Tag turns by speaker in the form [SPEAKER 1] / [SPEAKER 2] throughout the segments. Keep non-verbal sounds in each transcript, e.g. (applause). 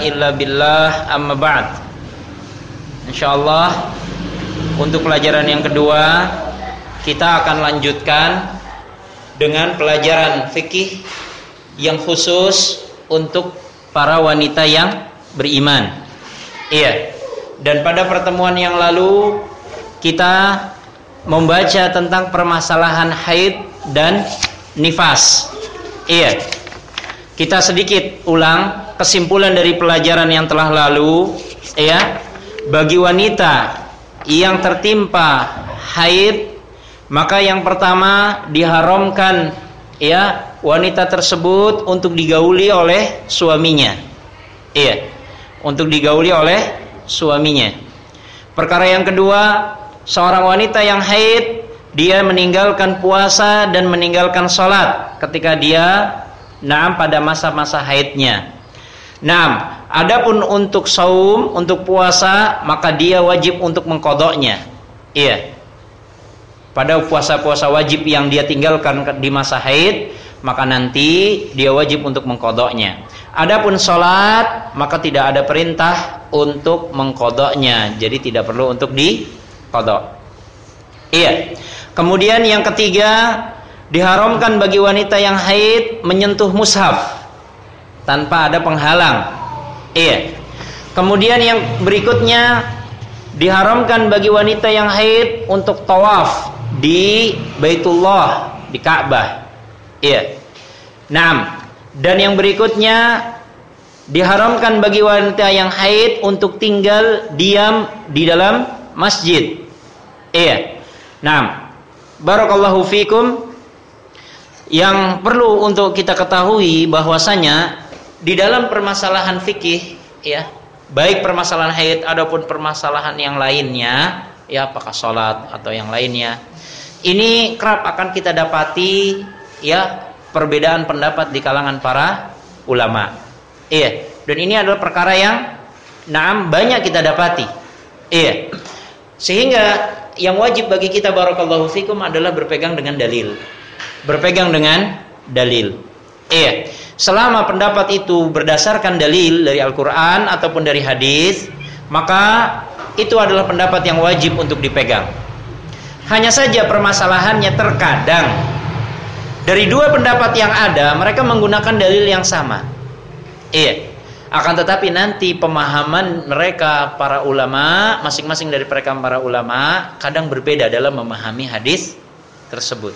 [SPEAKER 1] illa billah. Insyaallah untuk pelajaran yang kedua kita akan lanjutkan dengan pelajaran fikih yang khusus untuk para wanita yang beriman. Iya. Dan pada pertemuan yang lalu kita membaca tentang permasalahan haid dan nifas. Iya. Kita sedikit ulang kesimpulan dari pelajaran yang telah lalu, ya. Bagi wanita yang tertimpa haid, maka yang pertama diharamkan ya wanita tersebut untuk digauli oleh suaminya. Iya. Untuk digauli oleh suaminya. Perkara yang kedua, seorang wanita yang haid dia meninggalkan puasa dan meninggalkan sholat ketika dia naam pada masa-masa haidnya. Naam, adapun untuk saum, untuk puasa, maka dia wajib untuk mengkodoknya. Iya. Pada puasa-puasa wajib yang dia tinggalkan di masa haid, maka nanti dia wajib untuk mengkodoknya. Adapun sholat, maka tidak ada perintah untuk mengkodoknya. Jadi tidak perlu untuk dikodok. Iya. Kemudian yang ketiga, diharamkan bagi wanita yang haid menyentuh mushaf tanpa ada penghalang. Iya. Kemudian yang berikutnya diharamkan bagi wanita yang haid untuk tawaf di Baitullah, di Ka'bah. Iya. Naam. Dan yang berikutnya diharamkan bagi wanita yang haid untuk tinggal diam di dalam masjid. Iya. Naam. Barakallahu fikum. Yang perlu untuk kita ketahui bahwasanya di dalam permasalahan fikih ya baik permasalahan haid ataupun permasalahan yang lainnya ya apakah sholat atau yang lainnya ini kerap akan kita dapati ya perbedaan pendapat di kalangan para ulama. Iya dan ini adalah perkara yang naam banyak kita dapati. Iya sehingga yang wajib bagi kita barakallahu fikum adalah berpegang dengan dalil. Berpegang dengan dalil. Iya. Selama pendapat itu berdasarkan dalil dari Al-Qur'an ataupun dari hadis, maka itu adalah pendapat yang wajib untuk dipegang. Hanya saja permasalahannya terkadang dari dua pendapat yang ada, mereka menggunakan dalil yang sama. Iya. Akan tetapi nanti pemahaman mereka para ulama, masing-masing dari mereka para ulama kadang berbeda dalam memahami hadis tersebut.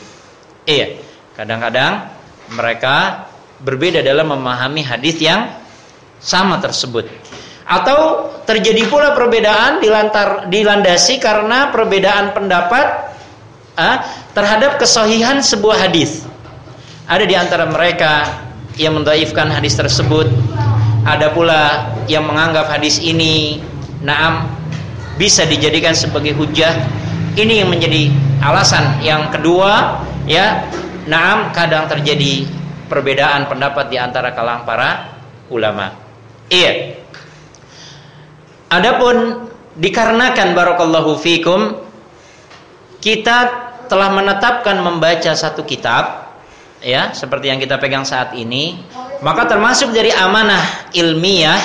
[SPEAKER 1] Iya, kadang-kadang mereka berbeda dalam memahami hadis yang sama tersebut. Atau terjadi pula perbedaan dilantar dilandasi karena perbedaan pendapat ah, terhadap kesohihan sebuah hadis. Ada di antara mereka yang mendaifkan hadis tersebut ada pula yang menganggap hadis ini naam bisa dijadikan sebagai hujah. Ini yang menjadi alasan yang kedua ya, naam kadang terjadi perbedaan pendapat di antara kalangan para ulama. Iya. Adapun dikarenakan barakallahu fikum kita telah menetapkan membaca satu kitab ya seperti yang kita pegang saat ini maka termasuk dari amanah ilmiah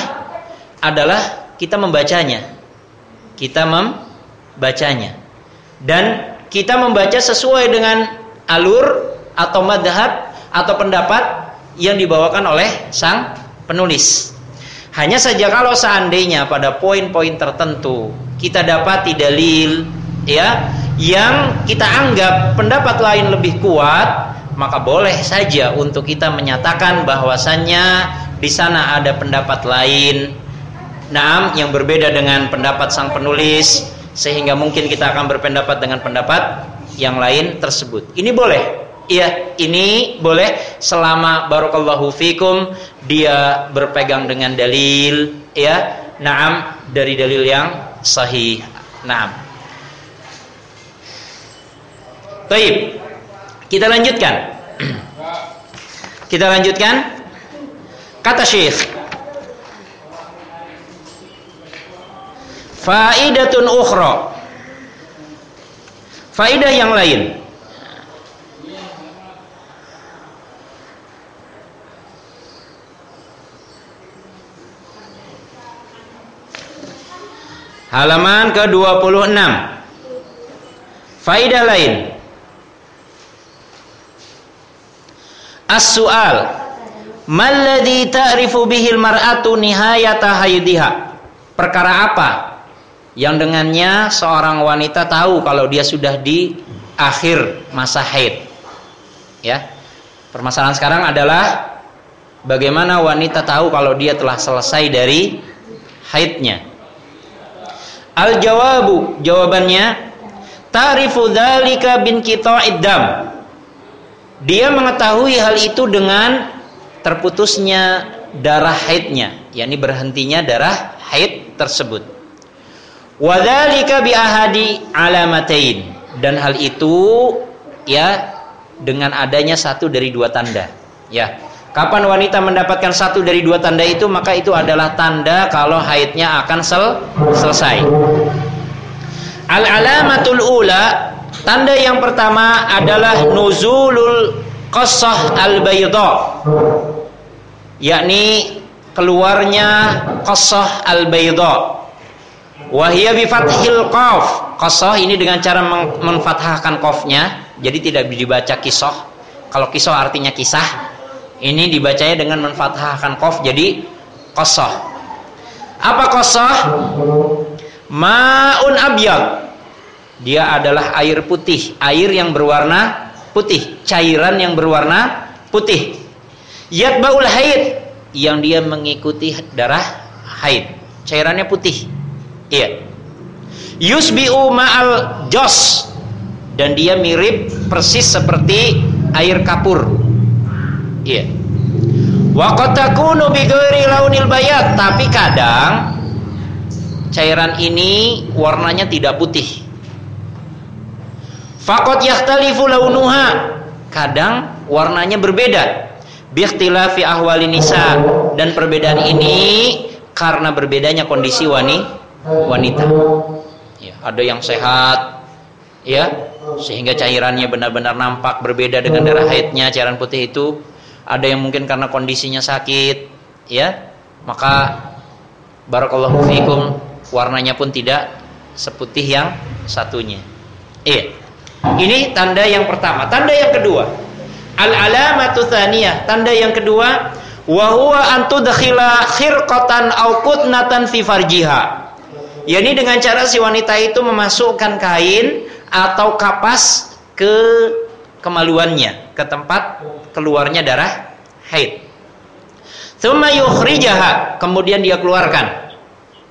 [SPEAKER 1] adalah kita membacanya. Kita membacanya. Dan kita membaca sesuai dengan alur atau madhab atau pendapat yang dibawakan oleh sang penulis. Hanya saja kalau seandainya pada poin-poin tertentu kita dapati dalil ya yang kita anggap pendapat lain lebih kuat maka boleh saja untuk kita menyatakan bahwasannya di sana ada pendapat lain Naam yang berbeda dengan pendapat sang penulis sehingga mungkin kita akan berpendapat dengan pendapat yang lain tersebut. Ini boleh. Iya, ini boleh selama barakallahu fikum dia berpegang dengan dalil ya. Naam dari dalil yang sahih. Naam. Taib. Kita lanjutkan. Kita lanjutkan. Kata Syekh. Faidatun ukhra. Faidah yang lain. Halaman ke-26. Faidah lain. As-su'al. Malladhi ta'rifu bihil mar'atu nihayata haydiha? Perkara apa yang dengannya seorang wanita tahu kalau dia sudah di akhir masa haid? Ya. Permasalahan sekarang adalah bagaimana wanita tahu kalau dia telah selesai dari haidnya. Al jawabu jawabannya ta'rifu dzalika bin dam. Dia mengetahui hal itu dengan terputusnya darah haidnya, yakni berhentinya darah haid tersebut. Wadzalika bi ahadi alamatain dan hal itu ya dengan adanya satu dari dua tanda. Ya. Kapan wanita mendapatkan satu dari dua tanda itu maka itu adalah tanda kalau haidnya akan sel selesai. Al alamatul ula Tanda yang pertama adalah nuzulul qasah al-bayda. Yakni keluarnya qasah al-bayda. Wa hiya bi fathil qaf. Qasah ini dengan cara menfathahkan qafnya, jadi tidak dibaca kisah. Kalau kisah artinya kisah, ini dibacanya dengan menfathahkan qaf jadi qasah. Apa qasah? Ma'un abyad dia adalah air putih, air yang berwarna putih, cairan yang berwarna putih. Yatbaul haid yang dia mengikuti darah haid. Cairannya putih. Iya. Yusbi'u ma'al jos dan dia mirip persis seperti air kapur. Iya. Wa qad takunu bi launil bayat, tapi kadang cairan ini warnanya tidak putih Fakot yahtalifu launuha. Kadang warnanya berbeda. Biikhtilafi ahwali nisa dan perbedaan ini karena berbedanya kondisi wani, wanita. Ya, ada yang sehat ya, sehingga cairannya benar-benar nampak berbeda dengan darah haidnya cairan putih itu. Ada yang mungkin karena kondisinya sakit, ya. Maka barakallahu fikum warnanya pun tidak seputih yang satunya. Iya. Ini tanda yang pertama. Tanda yang kedua, al alamatu tsaniyah. Tanda yang kedua, wa huwa an tudkhila khirqatan aw qutnatan fi farjiha. Yani dengan cara si wanita itu memasukkan kain atau kapas ke kemaluannya, ke tempat keluarnya darah haid. Tsumma yukhrijaha, kemudian dia keluarkan.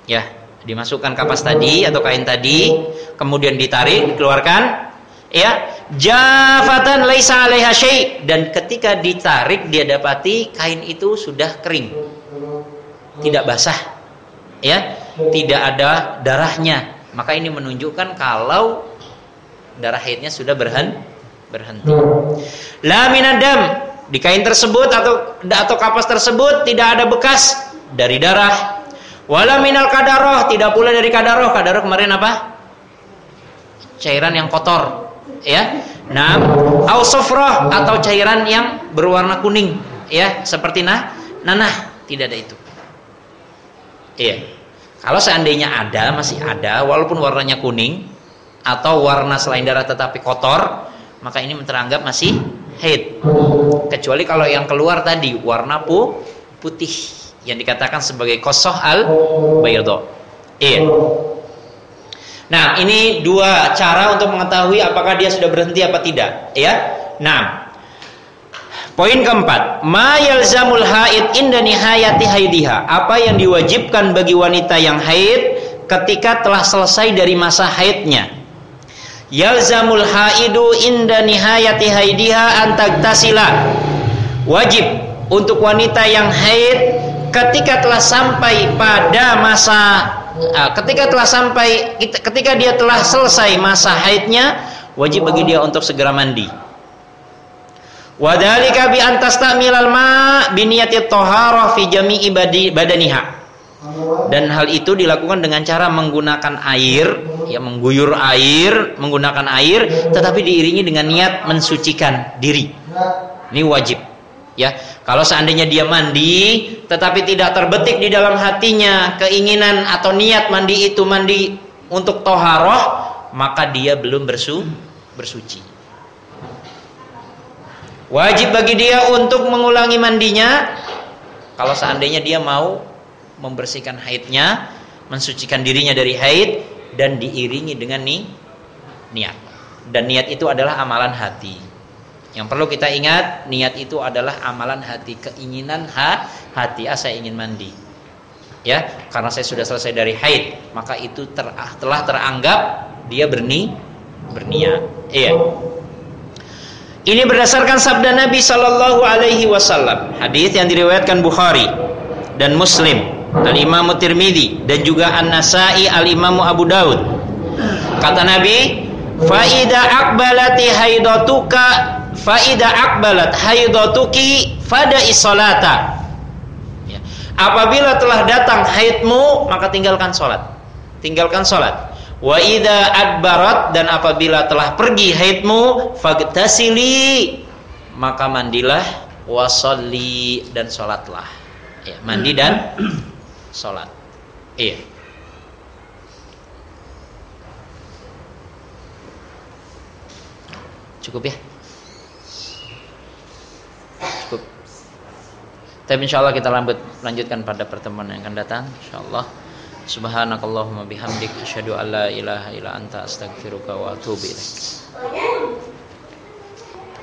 [SPEAKER 1] Ya, dimasukkan kapas tadi atau kain tadi, kemudian ditarik, dikeluarkan, ya jafatan laisa alaiha syai. Dan ketika ditarik dia dapati kain itu sudah kering. Tidak basah. Ya tidak ada darahnya. Maka ini menunjukkan kalau darah haidnya sudah berhenti berhenti. La minadam di kain tersebut atau atau kapas tersebut tidak ada bekas dari darah. Wala minal kadaroh. Tidak pula dari kadaroh. Kadaroh kemarin apa? Cairan yang kotor ya. Nah, au atau cairan yang berwarna kuning ya, seperti nah nanah, tidak ada itu. Iya. Kalau seandainya ada, masih ada walaupun warnanya kuning atau warna selain darah tetapi kotor, maka ini teranggap masih haid. Kecuali kalau yang keluar tadi warna pu putih yang dikatakan sebagai kosoh al bayado. Iya. Nah, ini dua cara untuk mengetahui apakah dia sudah berhenti apa tidak, ya. Nah, poin keempat, ma yalzamul haid inda nihayati haidiha. Apa yang diwajibkan bagi wanita yang haid ketika telah selesai dari masa haidnya? Yalzamul haidu inda nihayati haidiha antagtasila. Wajib untuk wanita yang haid ketika telah sampai pada masa Nah, ketika telah sampai ketika dia telah selesai masa haidnya, wajib bagi dia untuk segera mandi. Wadhalika bi antastamilal ma bi niyati taharah fi jami'i badaniha. Dan hal itu dilakukan dengan cara menggunakan air, ya mengguyur air, menggunakan air tetapi diiringi dengan niat mensucikan diri. Ini wajib. Ya, kalau seandainya dia mandi tetapi tidak terbetik di dalam hatinya keinginan atau niat mandi itu mandi untuk toharoh, maka dia belum bersu bersuci. Wajib bagi dia untuk mengulangi mandinya kalau seandainya dia mau membersihkan haidnya, mensucikan dirinya dari haid dan diiringi dengan nih niat. Dan niat itu adalah amalan hati. Yang perlu kita ingat, niat itu adalah amalan hati, keinginan ha, hati. Ah, saya ingin mandi. Ya, karena saya sudah selesai dari haid, maka itu ter, telah teranggap dia berni berniat. Iya. Ini berdasarkan sabda Nabi Shallallahu Alaihi Wasallam. Hadis yang diriwayatkan Bukhari dan Muslim, Al Imam Tirmidzi dan juga An Nasai Al Imam Abu Daud. Kata Nabi, Faida akbalati haidatuka Faida akbalat haidatuki Fada isolata ya. Apabila telah datang haidmu Maka tinggalkan sholat Tinggalkan sholat Wa ida adbarat Dan apabila telah pergi haidmu Fagtasili Maka mandilah Wasolli dan sholatlah ya, Mandi dan (clears throat) sholat Iya. Cukup ya? Tapi insya Allah kita lanjut, lanjutkan pada pertemuan yang akan datang. Insya Allah. Subhanakallahumma bihamdik asyhadu an la ilaha illa anta astaghfiruka wa atubu.